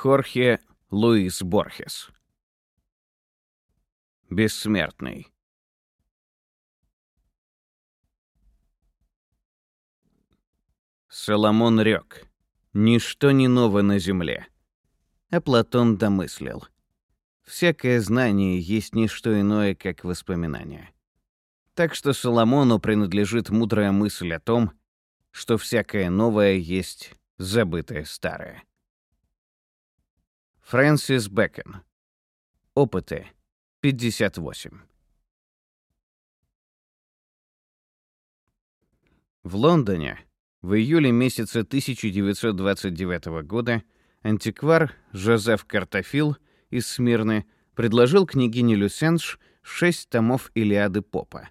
Хорхе Луис Борхес. Бессмертный. Соломон рёк. Ничто не ново на земле. А Платон домыслил. Всякое знание есть не что иное, как воспоминание. Так что Соломону принадлежит мудрая мысль о том, что всякое новое есть забытое старое. Фрэнсис Бэкон. Опыты. 58. В Лондоне в июле месяца 1929 года антиквар Жозеф Картофил из Смирны предложил княгине Люсенш шесть томов Илиады Попа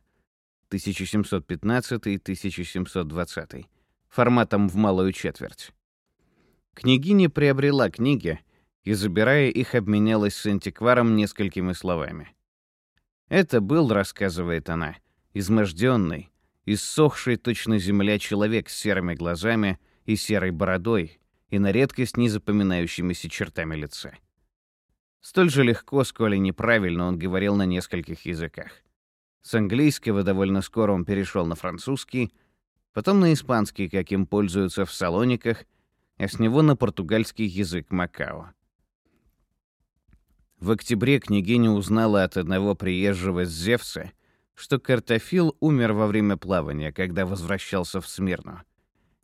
1715-1720 форматом в малую четверть. Княгиня приобрела книги и, забирая их, обменялась с антикваром несколькими словами. Это был, рассказывает она, изможденный, иссохший точно земля человек с серыми глазами и серой бородой и на редкость незапоминающимися чертами лица. Столь же легко, сколь и неправильно он говорил на нескольких языках. С английского довольно скоро он перешел на французский, потом на испанский, каким пользуются в салониках, а с него на португальский язык Макао. В октябре княгиня узнала от одного приезжего с Зевса, что Картофил умер во время плавания, когда возвращался в Смирну,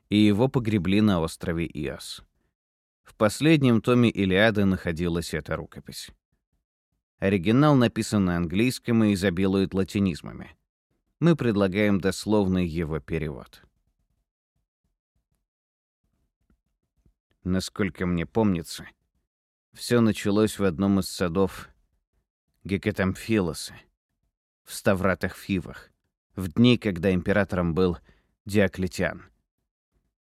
и его погребли на острове Иос. В последнем томе Илиады находилась эта рукопись. Оригинал написан на английском и изобилует латинизмами. Мы предлагаем дословный его перевод. Насколько мне помнится, все началось в одном из садов Гекатамфилоса, в Ставратах-Фивах, в дни, когда императором был Диоклетиан.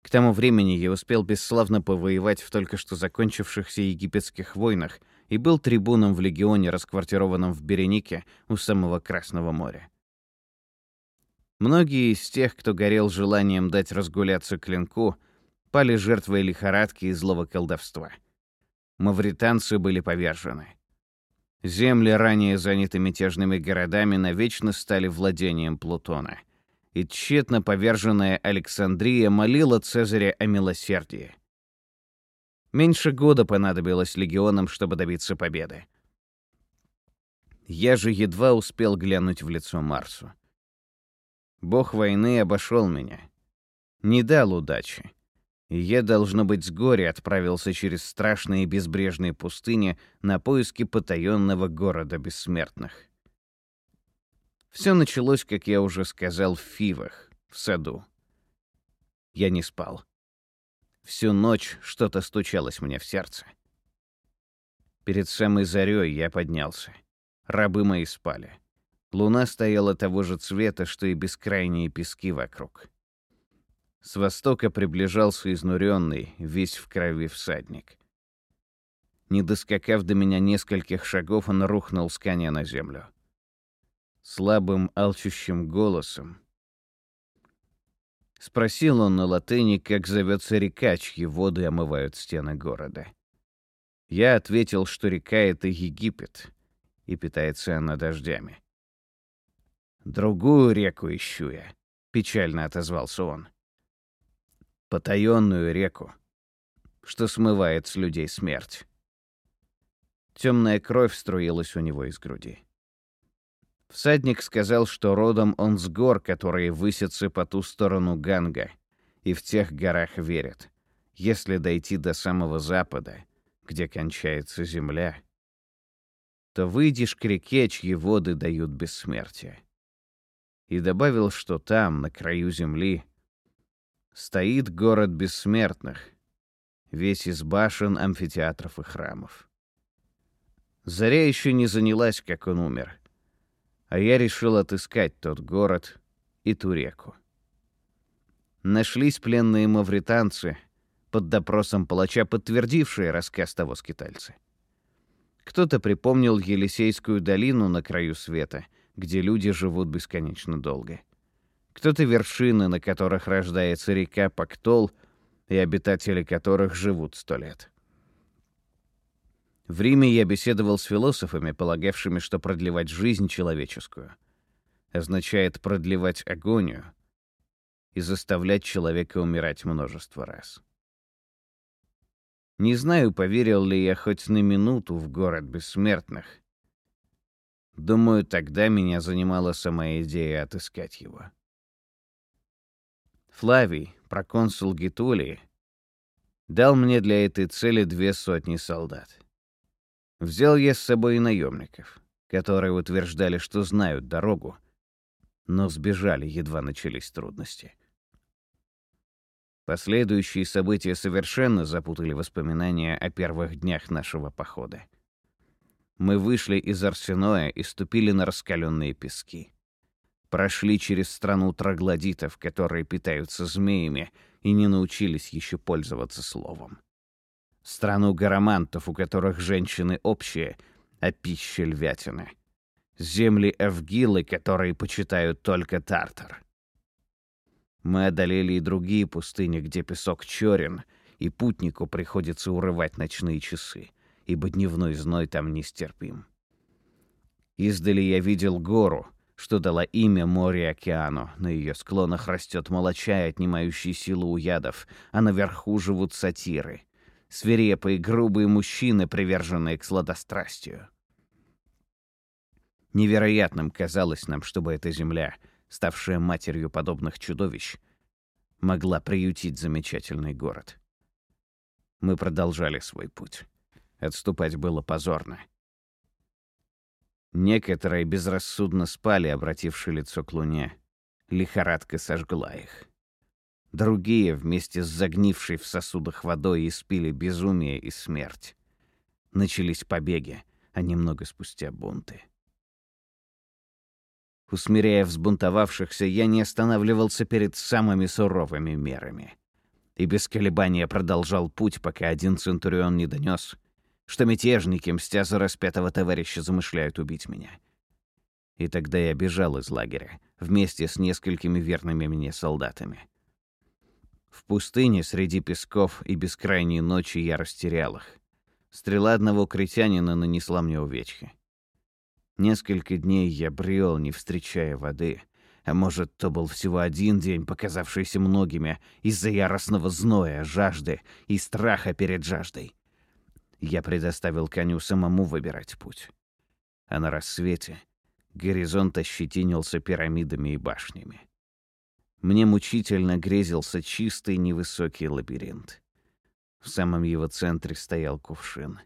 К тому времени я успел бесславно повоевать в только что закончившихся египетских войнах и был трибуном в легионе, расквартированном в Беренике у самого Красного моря. Многие из тех, кто горел желанием дать разгуляться клинку, пали жертвой лихорадки и злого колдовства — мавританцы были повержены. Земли, ранее заняты мятежными городами, навечно стали владением Плутона. И тщетно поверженная Александрия молила Цезаря о милосердии. Меньше года понадобилось легионам, чтобы добиться победы. Я же едва успел глянуть в лицо Марсу. Бог войны обошел меня. Не дал удачи я, должно быть, с горя отправился через страшные безбрежные пустыни на поиски потаенного города бессмертных. Все началось, как я уже сказал, в Фивах, в саду. Я не спал. Всю ночь что-то стучалось мне в сердце. Перед самой зарей я поднялся. Рабы мои спали. Луна стояла того же цвета, что и бескрайние пески вокруг. С востока приближался изнуренный, весь в крови всадник. Не доскакав до меня нескольких шагов, он рухнул с коня на землю. Слабым, алчущим голосом спросил он на латыни, как зовется река, чьи воды омывают стены города. Я ответил, что река — это Египет, и питается она дождями. «Другую реку ищу я», — печально отозвался он потаенную реку, что смывает с людей смерть. Темная кровь струилась у него из груди. Всадник сказал, что родом он с гор, которые высятся по ту сторону Ганга, и в тех горах верят. Если дойти до самого запада, где кончается земля, то выйдешь к реке, чьи воды дают бессмертие. И добавил, что там, на краю земли, стоит город бессмертных, весь из башен, амфитеатров и храмов. Заря еще не занялась, как он умер, а я решил отыскать тот город и ту реку. Нашлись пленные мавританцы, под допросом палача подтвердившие рассказ того скитальца. Кто-то припомнил Елисейскую долину на краю света, где люди живут бесконечно долго кто-то вершины, на которых рождается река Пактол, и обитатели которых живут сто лет. В Риме я беседовал с философами, полагавшими, что продлевать жизнь человеческую означает продлевать агонию и заставлять человека умирать множество раз. Не знаю, поверил ли я хоть на минуту в город бессмертных. Думаю, тогда меня занимала сама идея отыскать его. Флавий, проконсул Гитулии, дал мне для этой цели две сотни солдат. Взял я с собой и наемников, которые утверждали, что знают дорогу, но сбежали, едва начались трудности. Последующие события совершенно запутали воспоминания о первых днях нашего похода. Мы вышли из Арсеноя и ступили на раскаленные пески. Прошли через страну троглодитов, которые питаются змеями и не научились еще пользоваться словом. Страну гарамантов, у которых женщины общие, а пища львятины. Земли Эвгилы, которые почитают только Тартар. Мы одолели и другие пустыни, где песок черен, и путнику приходится урывать ночные часы, ибо дневной зной там нестерпим. Издали я видел гору, что дала имя море-океану. На ее склонах растет молочай, отнимающий силу у ядов, а наверху живут сатиры. Свирепые, грубые мужчины, приверженные к сладострастию. Невероятным казалось нам, чтобы эта земля — ставшая матерью подобных чудовищ, могла приютить замечательный город. Мы продолжали свой путь. Отступать было позорно. Некоторые безрассудно спали, обративши лицо к луне. Лихорадка сожгла их. Другие вместе с загнившей в сосудах водой испили безумие и смерть. Начались побеги, а немного спустя бунты. Усмиряя взбунтовавшихся, я не останавливался перед самыми суровыми мерами. И без колебания продолжал путь, пока один центурион не донес, что мятежники, мстя за распятого товарища, замышляют убить меня. И тогда я бежал из лагеря, вместе с несколькими верными мне солдатами. В пустыне среди песков и бескрайней ночи я растерял их. Стрела одного критянина нанесла мне увечья. Несколько дней я брел, не встречая воды. А может, то был всего один день, показавшийся многими из-за яростного зноя, жажды и страха перед жаждой. Я предоставил коню самому выбирать путь. А на рассвете горизонт ощетинился пирамидами и башнями. Мне мучительно грезился чистый невысокий лабиринт. В самом его центре стоял кувшин.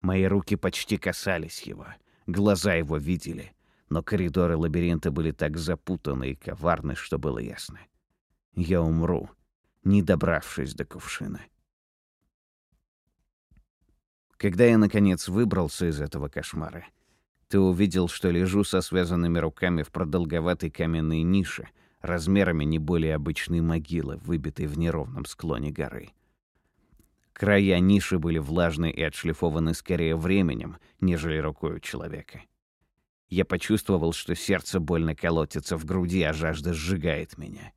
Мои руки почти касались его — Глаза его видели, но коридоры лабиринта были так запутаны и коварны, что было ясно. Я умру, не добравшись до кувшина. Когда я, наконец, выбрался из этого кошмара, ты увидел, что лежу со связанными руками в продолговатой каменной нише, размерами не более обычной могилы, выбитой в неровном склоне горы. Края ниши были влажны и отшлифованы скорее временем, нежели рукой человека. Я почувствовал, что сердце больно колотится в груди, а жажда сжигает меня.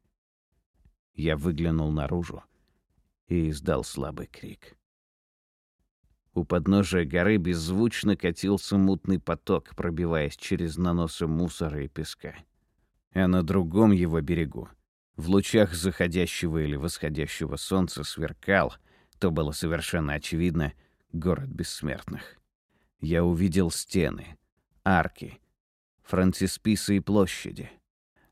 Я выглянул наружу и издал слабый крик. У подножия горы беззвучно катился мутный поток, пробиваясь через наносы мусора и песка. А на другом его берегу, в лучах заходящего или восходящего солнца, сверкал — то было совершенно очевидно, город бессмертных. Я увидел стены, арки, францисписы и площади.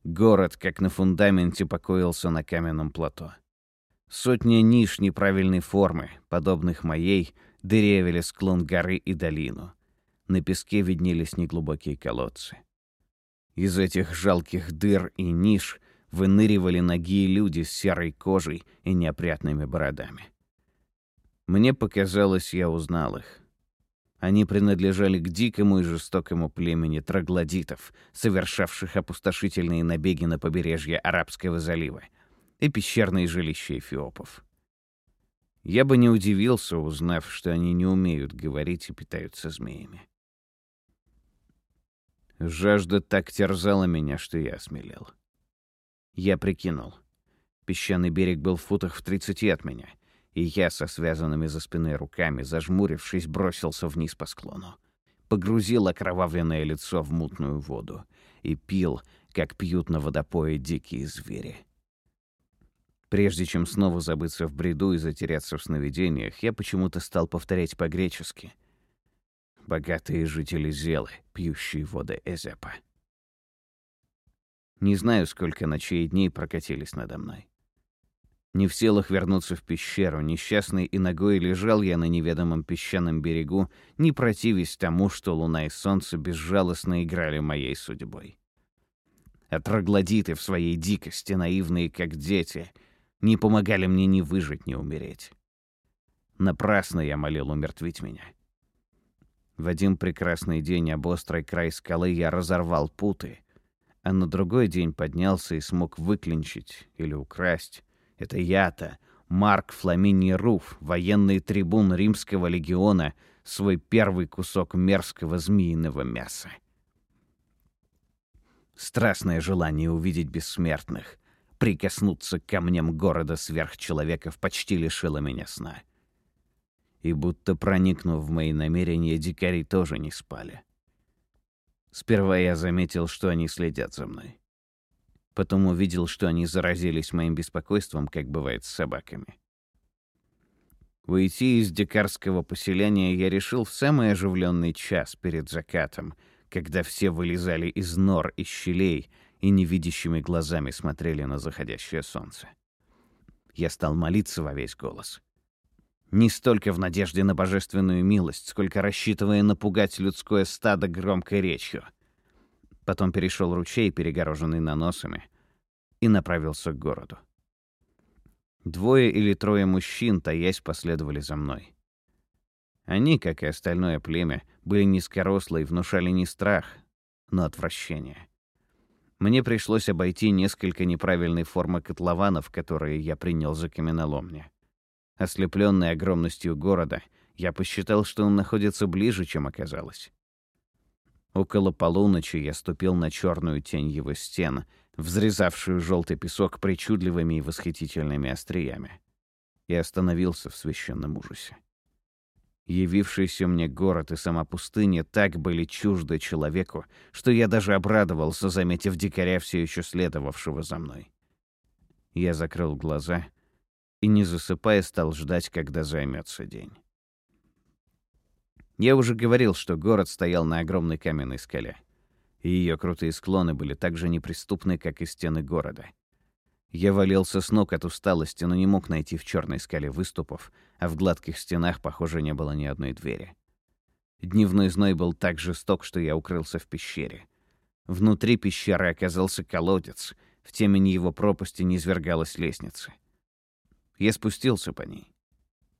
Город, как на фундаменте, покоился на каменном плато. Сотни ниш неправильной формы, подобных моей, дырявили склон горы и долину. На песке виднелись неглубокие колодцы. Из этих жалких дыр и ниш выныривали ноги люди с серой кожей и неопрятными бородами. Мне показалось, я узнал их. Они принадлежали к дикому и жестокому племени троглодитов, совершавших опустошительные набеги на побережье Арабского залива и пещерные жилища эфиопов. Я бы не удивился, узнав, что они не умеют говорить и питаются змеями. Жажда так терзала меня, что я осмелел. Я прикинул. Песчаный берег был в футах в тридцати от меня — и я со связанными за спиной руками, зажмурившись, бросился вниз по склону. Погрузил окровавленное лицо в мутную воду и пил, как пьют на водопое дикие звери. Прежде чем снова забыться в бреду и затеряться в сновидениях, я почему-то стал повторять по-гречески. «Богатые жители Зелы, пьющие воды Эзепа». Не знаю, сколько ночей и дней прокатились надо мной. Не в силах вернуться в пещеру, несчастный и ногой лежал я на неведомом песчаном берегу, не противясь тому, что луна и солнце безжалостно играли моей судьбой. А троглодиты в своей дикости, наивные как дети, не помогали мне ни выжить, ни умереть. Напрасно я молил умертвить меня. В один прекрасный день об острый край скалы я разорвал путы, а на другой день поднялся и смог выклинчить или украсть это я-то, Марк Фламиний Руф, военный трибун римского легиона, свой первый кусок мерзкого змеиного мяса. Страстное желание увидеть бессмертных, прикоснуться к камням города сверхчеловеков почти лишило меня сна. И будто проникнув в мои намерения, дикари тоже не спали. Сперва я заметил, что они следят за мной. Потом увидел, что они заразились моим беспокойством, как бывает с собаками. Уйти из дикарского поселения я решил в самый оживленный час перед закатом, когда все вылезали из нор и щелей и невидящими глазами смотрели на заходящее солнце. Я стал молиться во весь голос. Не столько в надежде на божественную милость, сколько рассчитывая напугать людское стадо громкой речью — Потом перешел ручей, перегороженный наносами, и направился к городу. Двое или трое мужчин, таясь, последовали за мной. Они, как и остальное племя, были низкорослые и внушали не страх, но отвращение. Мне пришлось обойти несколько неправильной формы котлованов, которые я принял за каменоломни. Ослепленный огромностью города, я посчитал, что он находится ближе, чем оказалось. Около полуночи я ступил на черную тень его стен, взрезавшую желтый песок причудливыми и восхитительными остриями, и остановился в священном ужасе. Явившийся мне город и сама пустыня так были чужды человеку, что я даже обрадовался, заметив дикаря, все еще следовавшего за мной. Я закрыл глаза и, не засыпая, стал ждать, когда займется день. Я уже говорил, что город стоял на огромной каменной скале. И ее крутые склоны были так же неприступны, как и стены города. Я валился с ног от усталости, но не мог найти в черной скале выступов, а в гладких стенах, похоже, не было ни одной двери. Дневной зной был так жесток, что я укрылся в пещере. Внутри пещеры оказался колодец, в темени его пропасти низвергалась лестница. Я спустился по ней.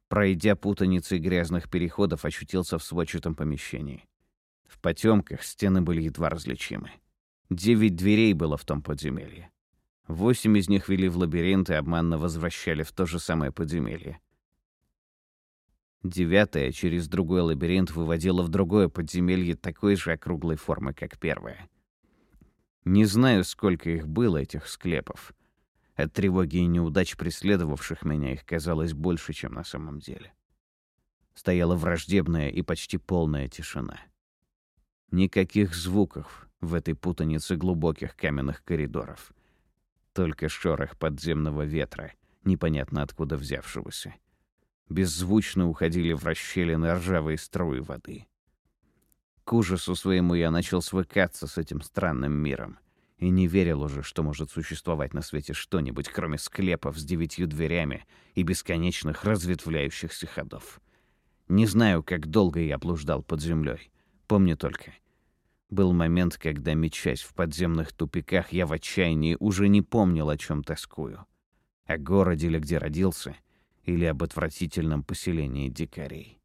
Пройдя путаницей грязных переходов, очутился в сводчатом помещении. В потемках стены были едва различимы. Девять дверей было в том подземелье. Восемь из них вели в лабиринт и обманно возвращали в то же самое подземелье. Девятая через другой лабиринт выводила в другое подземелье такой же округлой формы, как первое. Не знаю, сколько их было, этих склепов. От тревоги и неудач, преследовавших меня, их казалось больше, чем на самом деле. Стояла враждебная и почти полная тишина. Никаких звуков в этой путанице глубоких каменных коридоров. Только шорох подземного ветра, непонятно откуда взявшегося. Беззвучно уходили в расщелины ржавые струи воды. К ужасу своему я начал свыкаться с этим странным миром — и не верил уже, что может существовать на свете что-нибудь, кроме склепов с девятью дверями и бесконечных разветвляющихся ходов. Не знаю, как долго я блуждал под землей. Помню только. Был момент, когда, мечась в подземных тупиках, я в отчаянии уже не помнил, о чем тоскую. О городе или где родился, или об отвратительном поселении дикарей.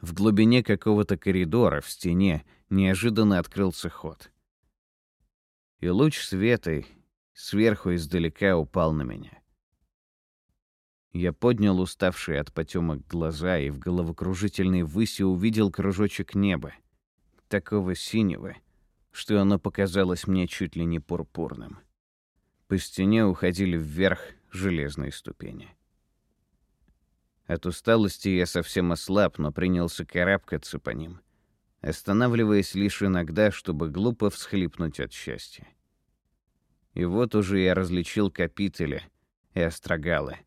В глубине какого-то коридора в стене неожиданно открылся ход и луч света сверху издалека упал на меня. Я поднял уставшие от потемок глаза и в головокружительной выси увидел кружочек неба, такого синего, что оно показалось мне чуть ли не пурпурным. По стене уходили вверх железные ступени. От усталости я совсем ослаб, но принялся карабкаться по ним, останавливаясь лишь иногда, чтобы глупо всхлипнуть от счастья. И вот уже я различил капители и острогалы,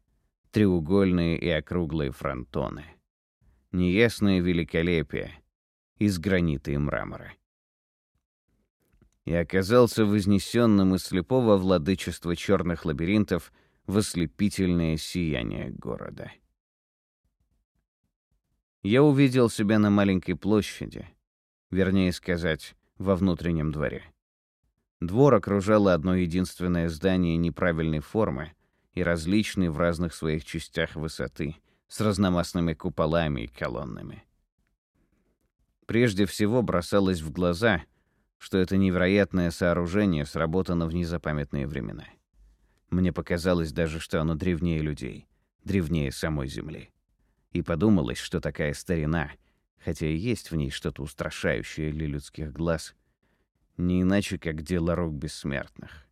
треугольные и округлые фронтоны. Неясное великолепие из гранита и мрамора. И оказался вознесенным из слепого владычества черных лабиринтов в ослепительное сияние города. Я увидел себя на маленькой площади, вернее сказать, во внутреннем дворе. Двор окружало одно единственное здание неправильной формы и различной в разных своих частях высоты, с разномастными куполами и колоннами. Прежде всего бросалось в глаза, что это невероятное сооружение сработано в незапамятные времена. Мне показалось даже, что оно древнее людей, древнее самой Земли. И подумалось, что такая старина, хотя и есть в ней что-то устрашающее для людских глаз, не иначе, как дело рук бессмертных.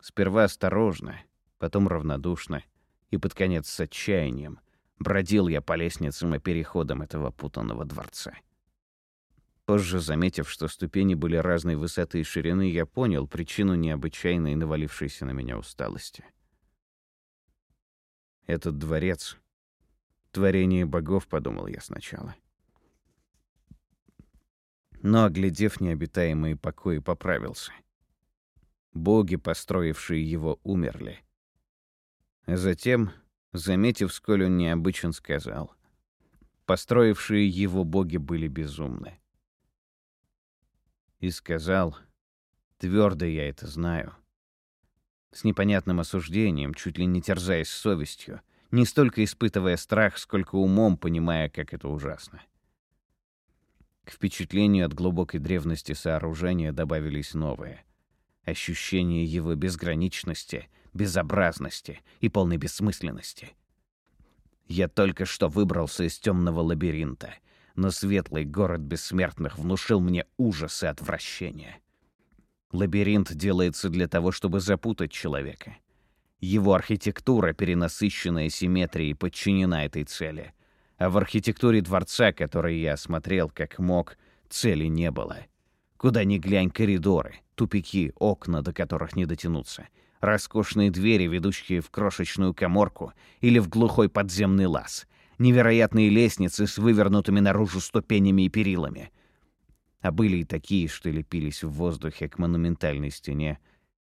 Сперва осторожно, потом равнодушно и под конец с отчаянием бродил я по лестницам и переходам этого путанного дворца. Позже, заметив, что ступени были разной высоты и ширины, я понял причину необычайной навалившейся на меня усталости. Этот дворец — творение богов, подумал я сначала. Но, оглядев необитаемые покои, поправился. Боги, построившие его, умерли. А затем, заметив, сколь он необычен, сказал, построившие его боги были безумны. И сказал, твердо я это знаю, с непонятным осуждением, чуть ли не терзаясь совестью, не столько испытывая страх, сколько умом понимая, как это ужасно. К впечатлению от глубокой древности сооружения добавились новые. Ощущение его безграничности, безобразности и полной бессмысленности. Я только что выбрался из темного лабиринта, но светлый город бессмертных внушил мне ужас и отвращение. Лабиринт делается для того, чтобы запутать человека. Его архитектура, перенасыщенная симметрией, подчинена этой цели — а в архитектуре дворца, который я осмотрел как мог, цели не было. Куда ни глянь коридоры, тупики, окна, до которых не дотянуться, роскошные двери, ведущие в крошечную коморку или в глухой подземный лаз, невероятные лестницы с вывернутыми наружу ступенями и перилами. А были и такие, что лепились в воздухе к монументальной стене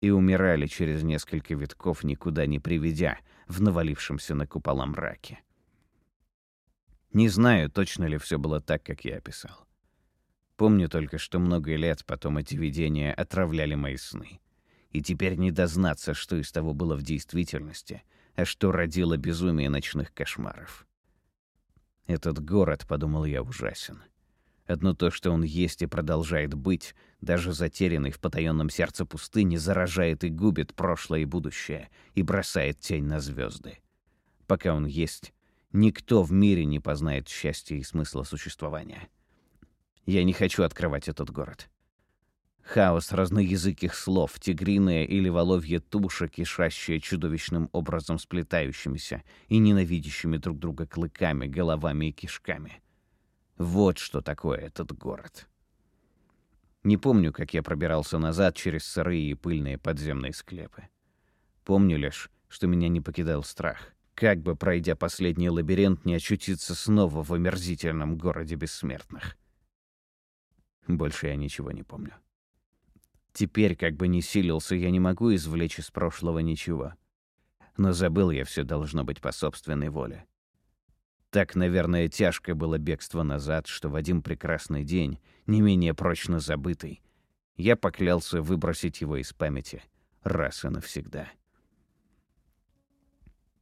и умирали через несколько витков, никуда не приведя в навалившемся на купола мраке. Не знаю, точно ли все было так, как я описал. Помню только, что много лет потом эти видения отравляли мои сны. И теперь не дознаться, что из того было в действительности, а что родило безумие ночных кошмаров. Этот город, подумал я, ужасен. Одно то, что он есть и продолжает быть, даже затерянный в потаенном сердце пустыни, заражает и губит прошлое и будущее и бросает тень на звезды. Пока он есть, Никто в мире не познает счастья и смысла существования. Я не хочу открывать этот город. Хаос разноязыких слов, тигриная или воловья туша, кишащая чудовищным образом сплетающимися и ненавидящими друг друга клыками, головами и кишками. Вот что такое этот город. Не помню, как я пробирался назад через сырые и пыльные подземные склепы. Помню лишь, что меня не покидал страх как бы, пройдя последний лабиринт, не очутиться снова в омерзительном городе бессмертных. Больше я ничего не помню. Теперь, как бы ни силился, я не могу извлечь из прошлого ничего. Но забыл я все должно быть по собственной воле. Так, наверное, тяжко было бегство назад, что в один прекрасный день, не менее прочно забытый, я поклялся выбросить его из памяти раз и навсегда.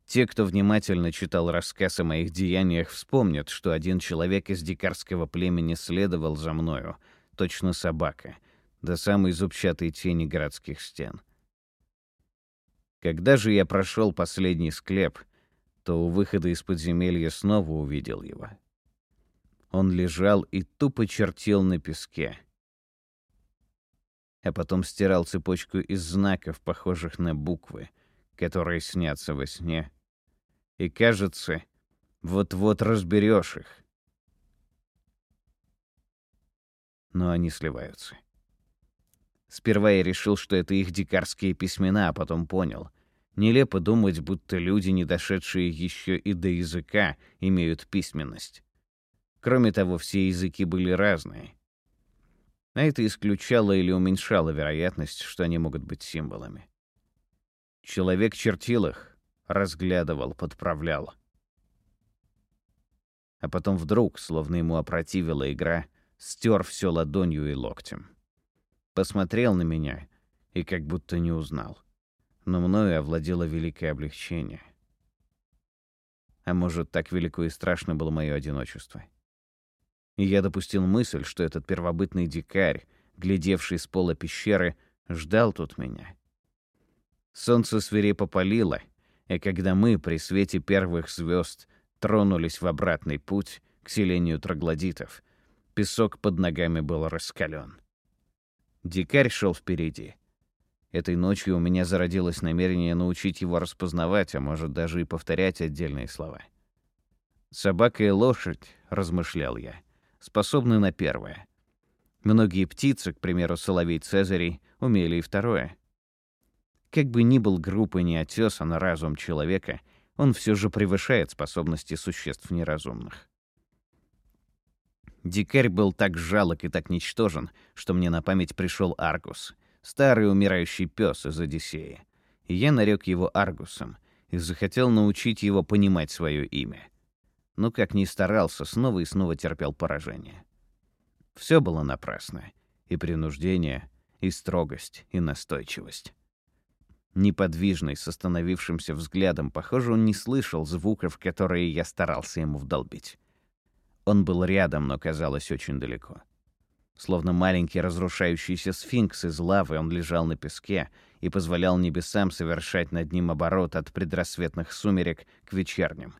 Те, кто внимательно читал рассказ о моих деяниях, вспомнят, что один человек из дикарского племени следовал за мною, точно собака, до самой зубчатой тени городских стен. Когда же я прошел последний склеп, то у выхода из подземелья снова увидел его. Он лежал и тупо чертил на песке, а потом стирал цепочку из знаков, похожих на буквы, которые снятся во сне — и, кажется, Вот-вот разберешь их. Но они сливаются. Сперва я решил, что это их дикарские письмена, а потом понял. Нелепо думать, будто люди, не дошедшие еще и до языка, имеют письменность. Кроме того, все языки были разные. А это исключало или уменьшало вероятность, что они могут быть символами. Человек чертил их, разглядывал, подправлял. А потом вдруг, словно ему опротивила игра, стер все ладонью и локтем. Посмотрел на меня и как будто не узнал. Но мною овладело великое облегчение. А может, так велико и страшно было мое одиночество. И я допустил мысль, что этот первобытный дикарь, глядевший с пола пещеры, ждал тут меня. Солнце свирепо палило, и когда мы при свете первых звезд тронулись в обратный путь к селению троглодитов, песок под ногами был раскален. Дикарь шел впереди. Этой ночью у меня зародилось намерение научить его распознавать, а может даже и повторять отдельные слова. «Собака и лошадь», — размышлял я, — способны на первое. Многие птицы, к примеру, соловей Цезарей, умели и второе. Как бы ни был группой неотесан разум человека, он все же превышает способности существ неразумных. Дикарь был так жалок и так ничтожен, что мне на память пришел Аргус, старый умирающий пес из Одиссея. И я нарек его Аргусом и захотел научить его понимать свое имя. Но как ни старался, снова и снова терпел поражение. Все было напрасно. И принуждение, и строгость, и настойчивость. Неподвижный, с остановившимся взглядом, похоже, он не слышал звуков, которые я старался ему вдолбить. Он был рядом, но казалось очень далеко. Словно маленький разрушающийся сфинкс из лавы, он лежал на песке и позволял небесам совершать над ним оборот от предрассветных сумерек к вечерним.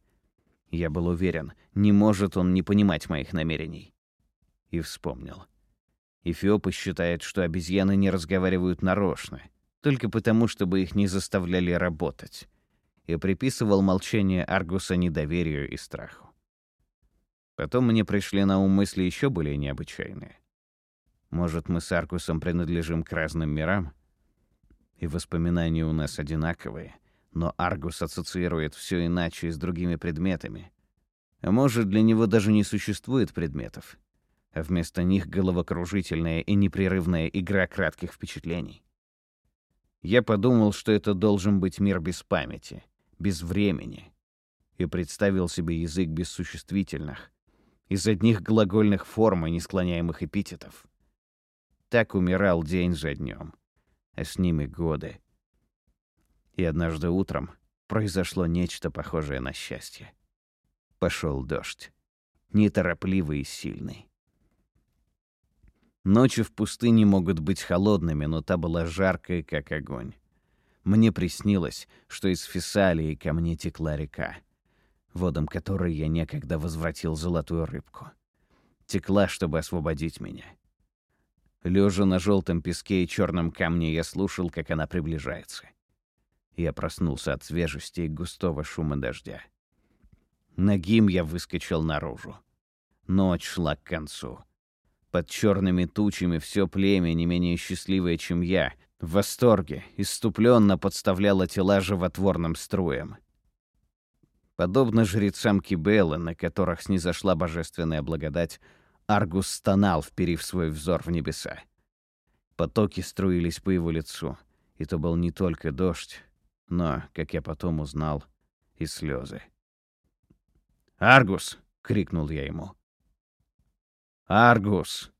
Я был уверен, не может он не понимать моих намерений. И вспомнил. Эфиопы считают, что обезьяны не разговаривают нарочно, только потому, чтобы их не заставляли работать, и приписывал молчание Аргуса недоверию и страху. Потом мне пришли на ум мысли еще более необычайные. Может, мы с Аркусом принадлежим к разным мирам? И воспоминания у нас одинаковые, но Аргус ассоциирует все иначе с другими предметами. А может, для него даже не существует предметов, а вместо них головокружительная и непрерывная игра кратких впечатлений. Я подумал, что это должен быть мир без памяти, без времени, и представил себе язык без существительных, из одних глагольных форм и несклоняемых эпитетов. Так умирал день за днем, а с ними годы. И однажды утром произошло нечто похожее на счастье. Пошел дождь, неторопливый и сильный. Ночи в пустыне могут быть холодными, но та была жаркой, как огонь. Мне приснилось, что из Фессалии ко мне текла река водам которой я некогда возвратил золотую рыбку. Текла, чтобы освободить меня. Лежа на желтом песке и черном камне, я слушал, как она приближается. Я проснулся от свежести и густого шума дождя. Нагим я выскочил наружу. Ночь шла к концу. Под черными тучами все племя, не менее счастливое, чем я, в восторге, иступленно подставляло тела животворным струям. Подобно жрецам Кибелы, на которых снизошла божественная благодать, Аргус стонал, вперив свой взор в небеса. Потоки струились по его лицу, и то был не только дождь, но, как я потом узнал, и слезы. «Аргус!» — крикнул я ему. «Аргус!»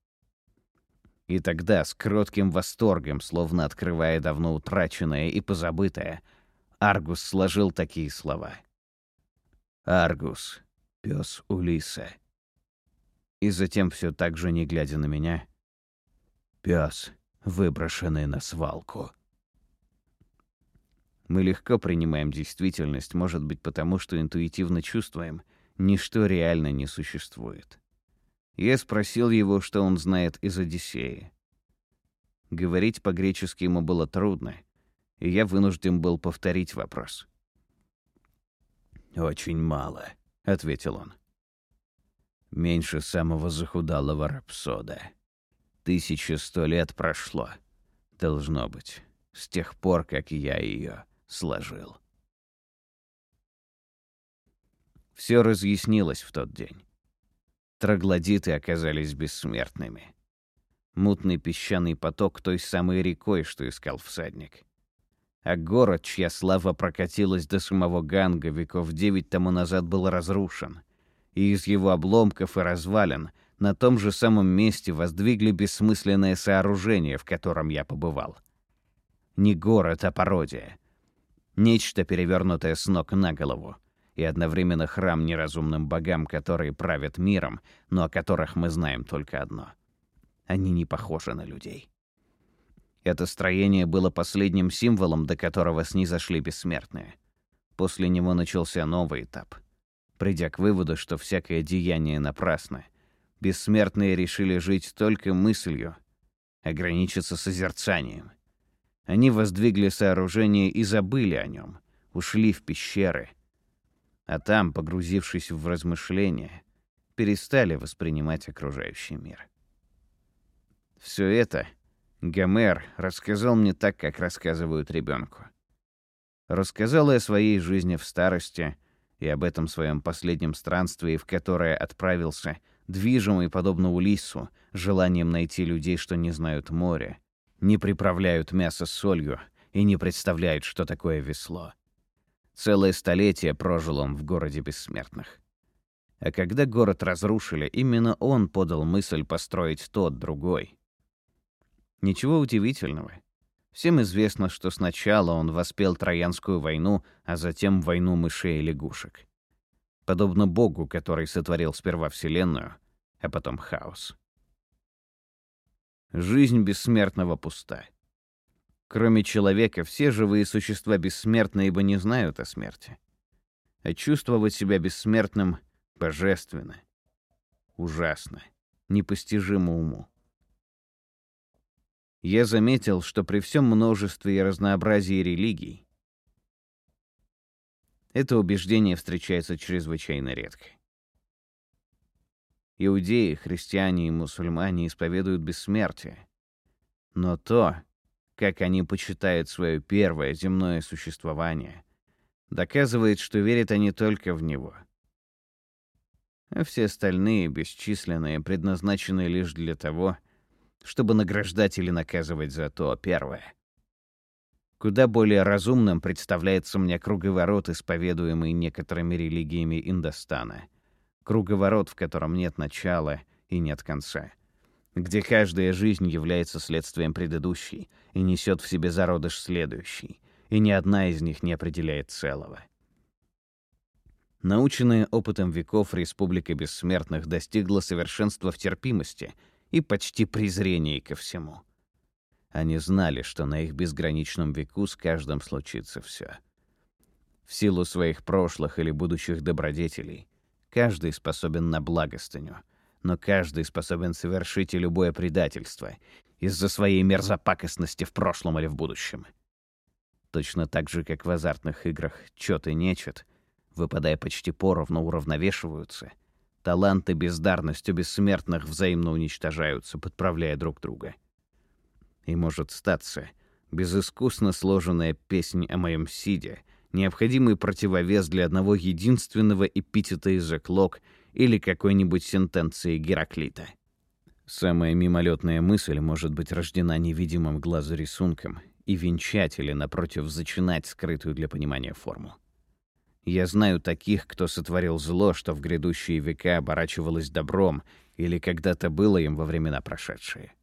И тогда, с кротким восторгом, словно открывая давно утраченное и позабытое, Аргус сложил такие слова — Аргус, пес Улиса. И затем все так же, не глядя на меня, пес, выброшенный на свалку. Мы легко принимаем действительность, может быть, потому что интуитивно чувствуем, ничто реально не существует. Я спросил его, что он знает из Одиссеи. Говорить по-гречески ему было трудно, и я вынужден был повторить вопрос. «Очень мало», — ответил он. «Меньше самого захудалого рапсода. Тысяча сто лет прошло. Должно быть, с тех пор, как я ее сложил». Все разъяснилось в тот день. Троглодиты оказались бессмертными. Мутный песчаный поток той самой рекой, что искал всадник. А город, чья слава прокатилась до самого Ганга веков девять тому назад, был разрушен. И из его обломков и развалин на том же самом месте воздвигли бессмысленное сооружение, в котором я побывал. Не город, а пародия. Нечто, перевернутое с ног на голову и одновременно храм неразумным богам, которые правят миром, но о которых мы знаем только одно. Они не похожи на людей. Это строение было последним символом, до которого снизошли бессмертные. После него начался новый этап. Придя к выводу, что всякое деяние напрасно, бессмертные решили жить только мыслью, ограничиться созерцанием. Они воздвигли сооружение и забыли о нем, ушли в пещеры, а там, погрузившись в размышления, перестали воспринимать окружающий мир. Все это Гомер рассказал мне так, как рассказывают ребенку. Рассказал о своей жизни в старости и об этом своем последнем странстве, в которое отправился, движимый, подобно Улиссу, желанием найти людей, что не знают моря, не приправляют мясо с солью и не представляют, что такое весло. Целое столетие прожил он в городе бессмертных. А когда город разрушили, именно он подал мысль построить тот, другой. Ничего удивительного. Всем известно, что сначала он воспел Троянскую войну, а затем войну мышей и лягушек. Подобно Богу, который сотворил сперва Вселенную, а потом хаос. Жизнь бессмертного пуста. Кроме человека, все живые существа бессмертны, ибо не знают о смерти. А чувствовать себя бессмертным божественно, ужасно, непостижимо уму. Я заметил, что при всем множестве и разнообразии религий это убеждение встречается чрезвычайно редко. Иудеи, христиане и мусульмане исповедуют бессмертие. Но то, как они почитают свое первое земное существование, доказывает, что верят они только в него. А все остальные, бесчисленные, предназначены лишь для того, чтобы награждать или наказывать за то первое. Куда более разумным представляется мне круговорот, исповедуемый некоторыми религиями Индостана. Круговорот, в котором нет начала и нет конца где каждая жизнь является следствием предыдущей и несет в себе зародыш следующей, и ни одна из них не определяет целого. Наученная опытом веков Республика Бессмертных достигла совершенства в терпимости и почти презрении ко всему. Они знали, что на их безграничном веку с каждым случится все. В силу своих прошлых или будущих добродетелей каждый способен на благостыню — но каждый способен совершить и любое предательство из-за своей мерзопакостности в прошлом или в будущем. Точно так же, как в азартных играх чёт и нечет, выпадая почти поровну, уравновешиваются, таланты бездарностью бессмертных взаимно уничтожаются, подправляя друг друга. И может статься, безыскусно сложенная песнь о моем Сиде — необходимый противовес для одного единственного эпитета из эклог — или какой-нибудь сентенции Гераклита. Самая мимолетная мысль может быть рождена невидимым глазу рисунком и венчать или, напротив, зачинать скрытую для понимания форму. Я знаю таких, кто сотворил зло, что в грядущие века оборачивалось добром или когда-то было им во времена прошедшие.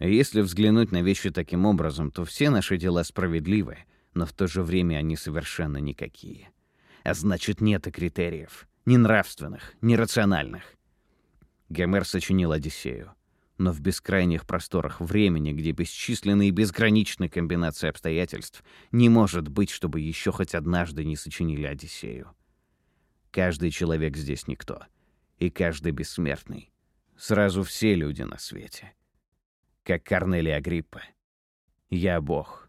Если взглянуть на вещи таким образом, то все наши дела справедливы, но в то же время они совершенно никакие. А значит, нет и критериев ни нравственных, ни рациональных. Гомер сочинил «Одиссею», но в бескрайних просторах времени, где бесчисленные и безграничные комбинации обстоятельств, не может быть, чтобы еще хоть однажды не сочинили «Одиссею». Каждый человек здесь никто, и каждый бессмертный. Сразу все люди на свете. Как Корнелия Агриппа. Я бог.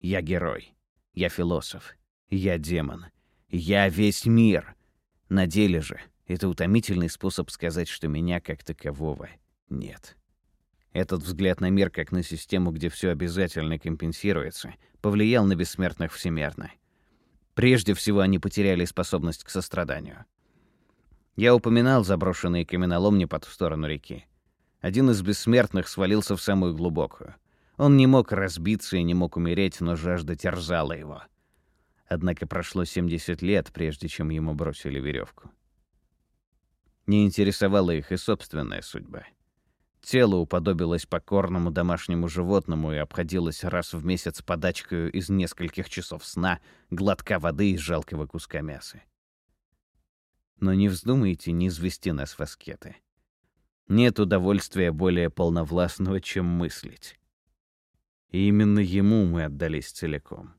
Я герой. Я философ. Я демон. Я весь мир. На деле же это утомительный способ сказать, что меня как такового нет. Этот взгляд на мир как на систему, где все обязательно компенсируется, повлиял на бессмертных всемерно. Прежде всего, они потеряли способность к состраданию. Я упоминал заброшенные каменоломни под в сторону реки. Один из бессмертных свалился в самую глубокую. Он не мог разбиться и не мог умереть, но жажда терзала его. Однако прошло 70 лет, прежде чем ему бросили веревку. Не интересовала их и собственная судьба. Тело уподобилось покорному домашнему животному и обходилось раз в месяц подачкою из нескольких часов сна, глотка воды и жалкого куска мяса. Но не вздумайте не извести нас в аскеты. Нет удовольствия более полновластного, чем мыслить. И именно ему мы отдались целиком.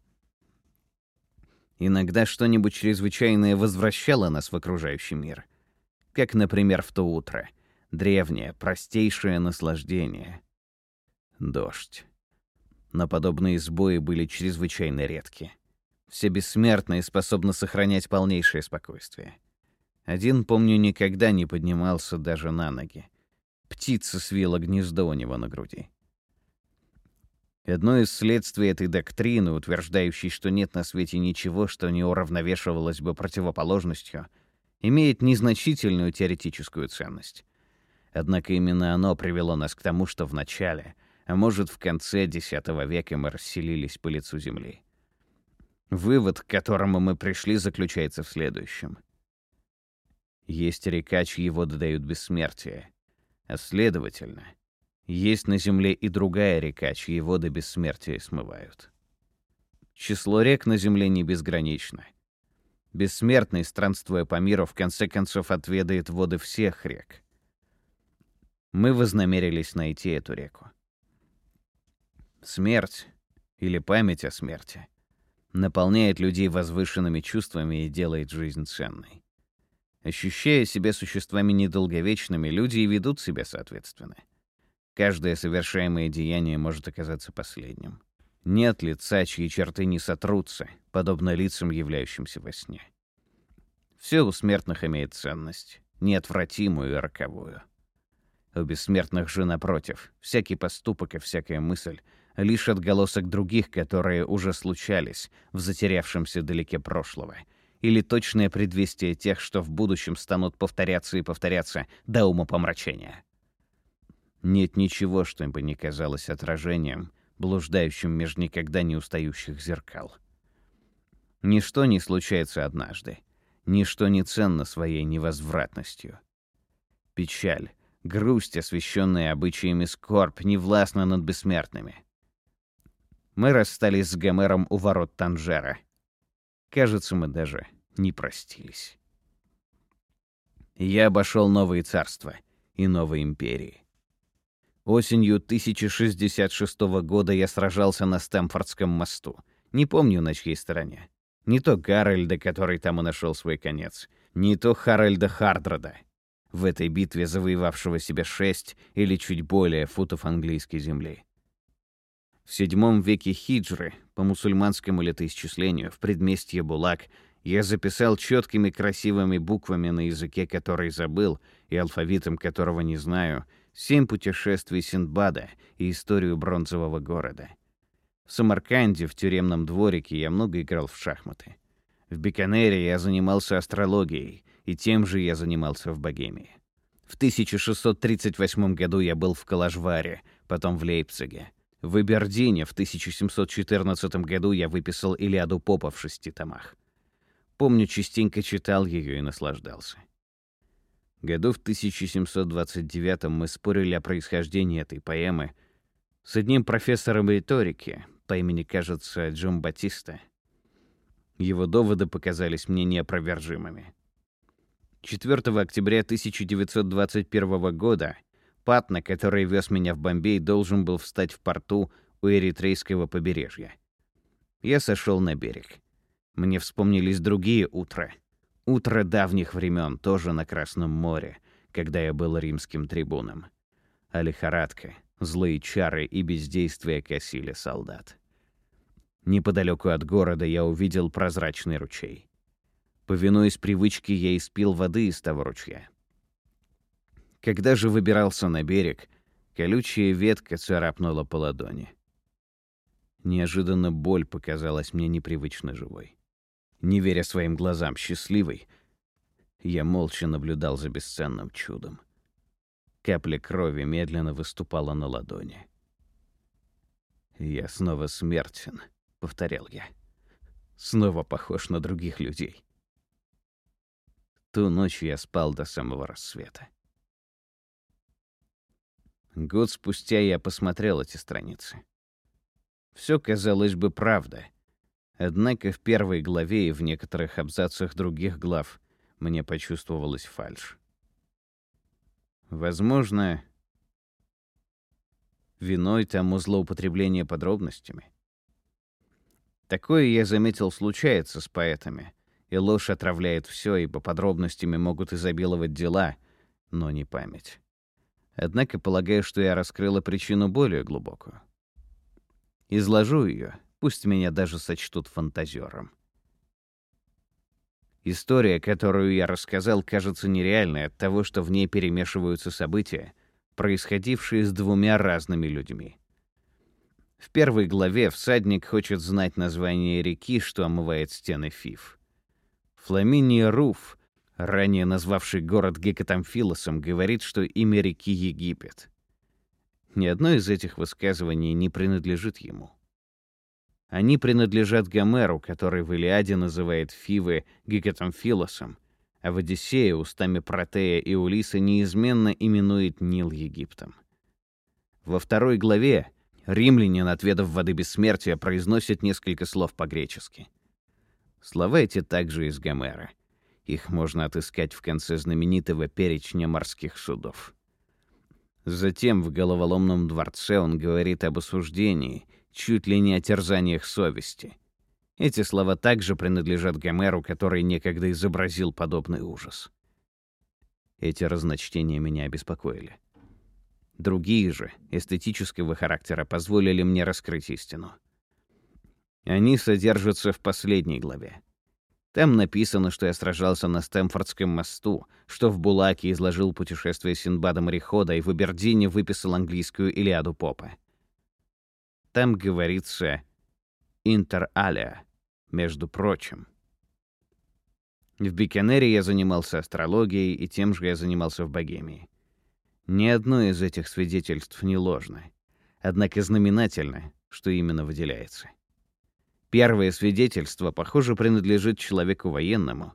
Иногда что-нибудь чрезвычайное возвращало нас в окружающий мир. Как, например, в то утро — Древнее, простейшее наслаждение. Дождь. Но подобные сбои были чрезвычайно редки. Все бессмертные способны сохранять полнейшее спокойствие. Один, помню, никогда не поднимался даже на ноги. Птица свила гнездо у него на груди. Одно из следствий этой доктрины, утверждающей, что нет на свете ничего, что не уравновешивалось бы противоположностью, имеет незначительную теоретическую ценность. Однако именно оно привело нас к тому, что в начале, а может в конце X века мы расселились по лицу Земли. Вывод, к которому мы пришли, заключается в следующем. Есть река, чьи воды дают бессмертие, а следовательно, есть на Земле и другая река, чьи воды бессмертие смывают. Число рек на Земле не безгранично. Бессмертный, странствуя по миру, в конце концов отведает воды всех рек — мы вознамерились найти эту реку. Смерть, или память о смерти, наполняет людей возвышенными чувствами и делает жизнь ценной. Ощущая себя существами недолговечными, люди и ведут себя соответственно. Каждое совершаемое деяние может оказаться последним. Нет лица, чьи черты не сотрутся, подобно лицам, являющимся во сне. Все у смертных имеет ценность, неотвратимую и роковую. У бессмертных же, напротив, всякий поступок и всякая мысль — лишь отголосок других, которые уже случались в затерявшемся далеке прошлого, или точное предвестие тех, что в будущем станут повторяться и повторяться до умопомрачения. Нет ничего, что им бы не казалось отражением, блуждающим меж никогда не устающих зеркал. Ничто не случается однажды. Ничто не ценно своей невозвратностью. Печаль, грусть, освященная обычаями скорбь, невластна над бессмертными. Мы расстались с Гомером у ворот Танжера. Кажется, мы даже не простились. Я обошел новые царства и новые империи. Осенью 1066 года я сражался на Стэмфордском мосту. Не помню, на чьей стороне. Не то Гарольда, который там и нашел свой конец, не то Харальда Хардрода — в этой битве завоевавшего себе шесть или чуть более футов английской земли. В VII веке хиджры, по мусульманскому летоисчислению, в предместье Булак, я записал четкими красивыми буквами на языке, который забыл, и алфавитом которого не знаю, семь путешествий Синдбада и историю бронзового города. В Самарканде, в тюремном дворике, я много играл в шахматы. В Биканере я занимался астрологией, и тем же я занимался в Богемии. В 1638 году я был в Калашваре, потом в Лейпциге. В Эбердине в 1714 году я выписал Илиаду Попа в шести томах. Помню, частенько читал ее и наслаждался. Году в 1729 мы спорили о происхождении этой поэмы с одним профессором риторики по имени, кажется, Джон Батиста. Его доводы показались мне неопровержимыми. 4 октября 1921 года Патна, который вез меня в Бомбей, должен был встать в порту у эритрейского побережья. Я сошел на берег. Мне вспомнились другие утра. Утро давних времен, тоже на Красном море, когда я был римским трибуном. А лихорадка, злые чары и бездействие косили солдат. Неподалеку от города я увидел прозрачный ручей. Повинуясь привычке, я испил воды из того ручья. Когда же выбирался на берег, колючая ветка царапнула по ладони. Неожиданно боль показалась мне непривычно живой. Не веря своим глазам, счастливой, я молча наблюдал за бесценным чудом. Капля крови медленно выступала на ладони. «Я снова смертен», — повторял я. «Снова похож на других людей». Ту ночь я спал до самого рассвета. Год спустя я посмотрел эти страницы. Все казалось бы правда. Однако в первой главе и в некоторых абзацах других глав мне почувствовалась фальшь. Возможно, виной тому злоупотребление подробностями. Такое я заметил случается с поэтами, и ложь отравляет все, ибо подробностями могут изобиловать дела, но не память. Однако полагаю, что я раскрыла причину более глубокую. Изложу ее, пусть меня даже сочтут фантазером. История, которую я рассказал, кажется нереальной от того, что в ней перемешиваются события, происходившие с двумя разными людьми. В первой главе всадник хочет знать название реки, что омывает стены Фиф. Фламиния Руф, ранее назвавший город Гекатамфилосом, говорит, что имя реки Египет. Ни одно из этих высказываний не принадлежит ему. Они принадлежат Гомеру, который в Илиаде называет Фивы Гекатамфилосом, а в Одиссее устами Протея и Улиса неизменно именует Нил Египтом. Во второй главе римлянин, отведав воды бессмертия, произносит несколько слов по-гречески. Слова эти также из Гомера. Их можно отыскать в конце знаменитого перечня морских судов. Затем в головоломном дворце он говорит об осуждении, чуть ли не о терзаниях совести. Эти слова также принадлежат Гомеру, который некогда изобразил подобный ужас. Эти разночтения меня обеспокоили. Другие же, эстетического характера, позволили мне раскрыть истину. Они содержатся в последней главе. Там написано, что я сражался на Стэмфордском мосту, что в Булаке изложил путешествие Синдбада-морехода и в Абердине выписал английскую Илиаду Попа. Там говорится «интер алия», между прочим. В Бикенере я занимался астрологией, и тем же я занимался в Богемии. Ни одно из этих свидетельств не ложно. Однако знаменательно, что именно выделяется. Первое свидетельство, похоже, принадлежит человеку военному,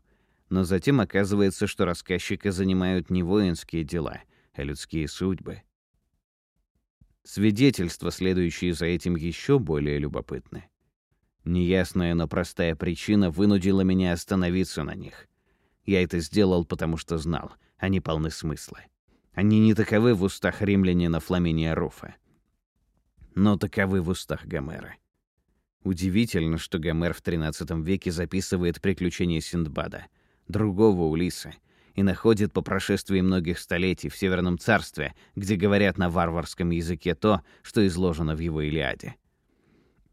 но затем оказывается, что рассказчика занимают не воинские дела, а людские судьбы. Свидетельства, следующие за этим, еще более любопытны. Неясная, но простая причина вынудила меня остановиться на них. Я это сделал, потому что знал, они полны смысла. Они не таковы в устах римлянина Фламиния Руфа. Но таковы в устах Гомера. Удивительно, что Гомер в XIII веке записывает приключения Синдбада, другого Улиса, и находит по прошествии многих столетий в Северном царстве, где говорят на варварском языке то, что изложено в его Илиаде.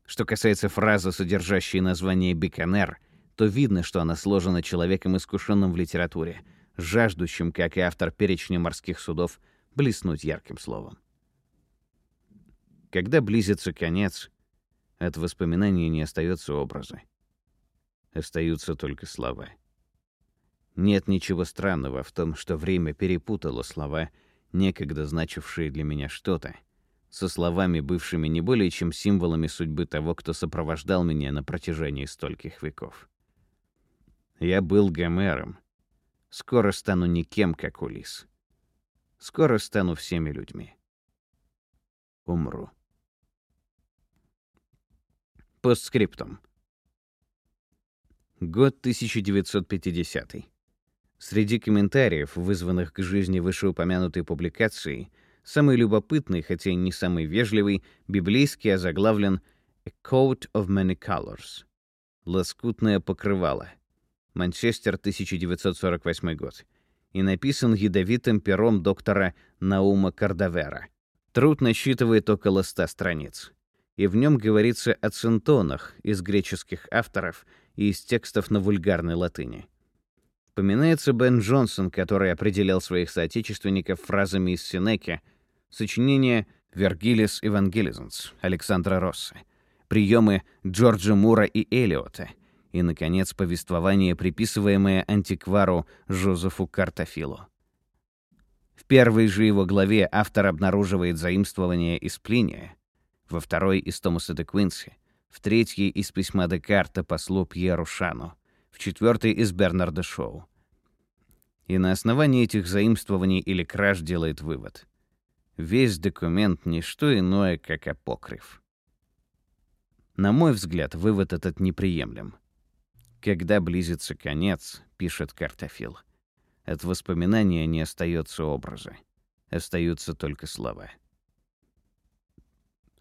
Что касается фразы, содержащей название «Биканер», то видно, что она сложена человеком, искушенным в литературе, жаждущим, как и автор перечня морских судов, блеснуть ярким словом. Когда близится конец, от воспоминаний не остается образа. Остаются только слова. Нет ничего странного в том, что время перепутало слова, некогда значившие для меня что-то, со словами, бывшими не более чем символами судьбы того, кто сопровождал меня на протяжении стольких веков. Я был Гомером. Скоро стану никем, как Улис. Скоро стану всеми людьми. Умру. Постскриптум. Год 1950. Среди комментариев, вызванных к жизни вышеупомянутой публикации, самый любопытный, хотя и не самый вежливый, библейский озаглавлен «A coat of many colors» — «Лоскутное покрывало». Манчестер, 1948 год. И написан ядовитым пером доктора Наума Кардавера. Труд насчитывает около ста страниц и в нем говорится о центонах из греческих авторов и из текстов на вульгарной латыни. Вспоминается Бен Джонсон, который определял своих соотечественников фразами из Синеки, сочинение «Вергилис Евангелизенс» Александра Росса, приемы Джорджа Мура и Элиота и, наконец, повествование, приписываемое антиквару Жозефу Картофилу. В первой же его главе автор обнаруживает заимствование из Плиния, во второй — из Томаса де Квинси, в третьей — из письма Декарта послу Пьеру Шану, в четвертой — из Бернарда Шоу. И на основании этих заимствований или краж делает вывод. Весь документ — не что иное, как апокриф. На мой взгляд, вывод этот неприемлем. Когда близится конец, пишет Картофил, от воспоминания не остается образа, остаются только слова.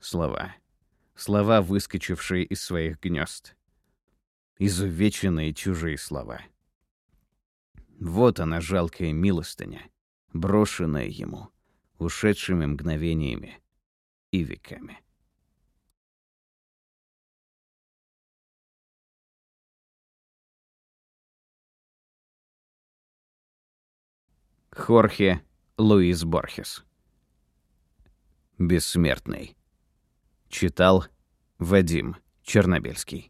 Слова. Слова, выскочившие из своих гнезд. Изувеченные чужие слова. Вот она, жалкая милостыня, брошенная ему, ушедшими мгновениями и веками. Хорхе Луис Борхес Бессмертный Читал Вадим Чернобельский